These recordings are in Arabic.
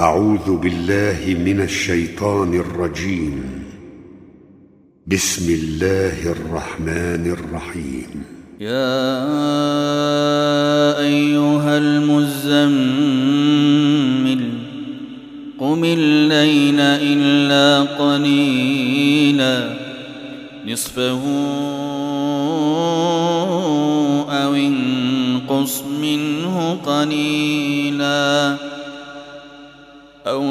أعوذ بالله من الشيطان الرجيم. بسم الله الرحمن الرحيم. يا أيها المزمل قم الليل إلا قليلا. نصفه أو انقص منه قليلا.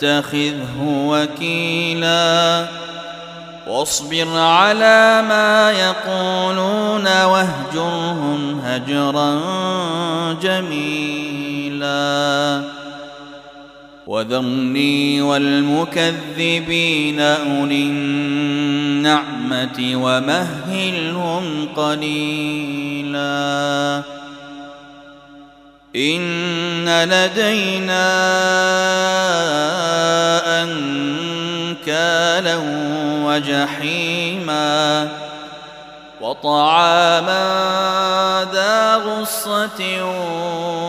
فاتخذه وكيلا. واصبر على ما يقولون واهجرهم هجرا جميلا. وذرني والمكذبين أولي النعمة ومهلهم قليلا. إن لدينا أنكالا وجحيما وطعاما ذا غصة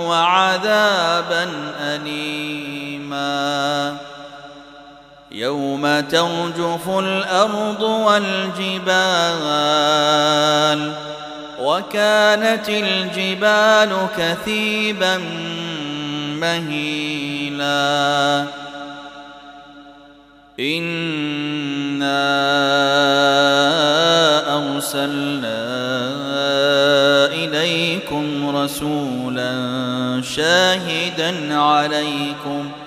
وعذابا أليما يوم ترجف الأرض والجبال وكانت الجبال كثيبا مهيلا. إنا أرسلنا إليكم رسولا شاهدا عليكم ۖ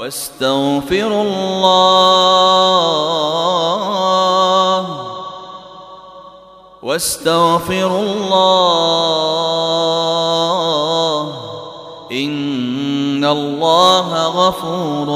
واستغفروا الله. واستغفروا الله. إن الله غفور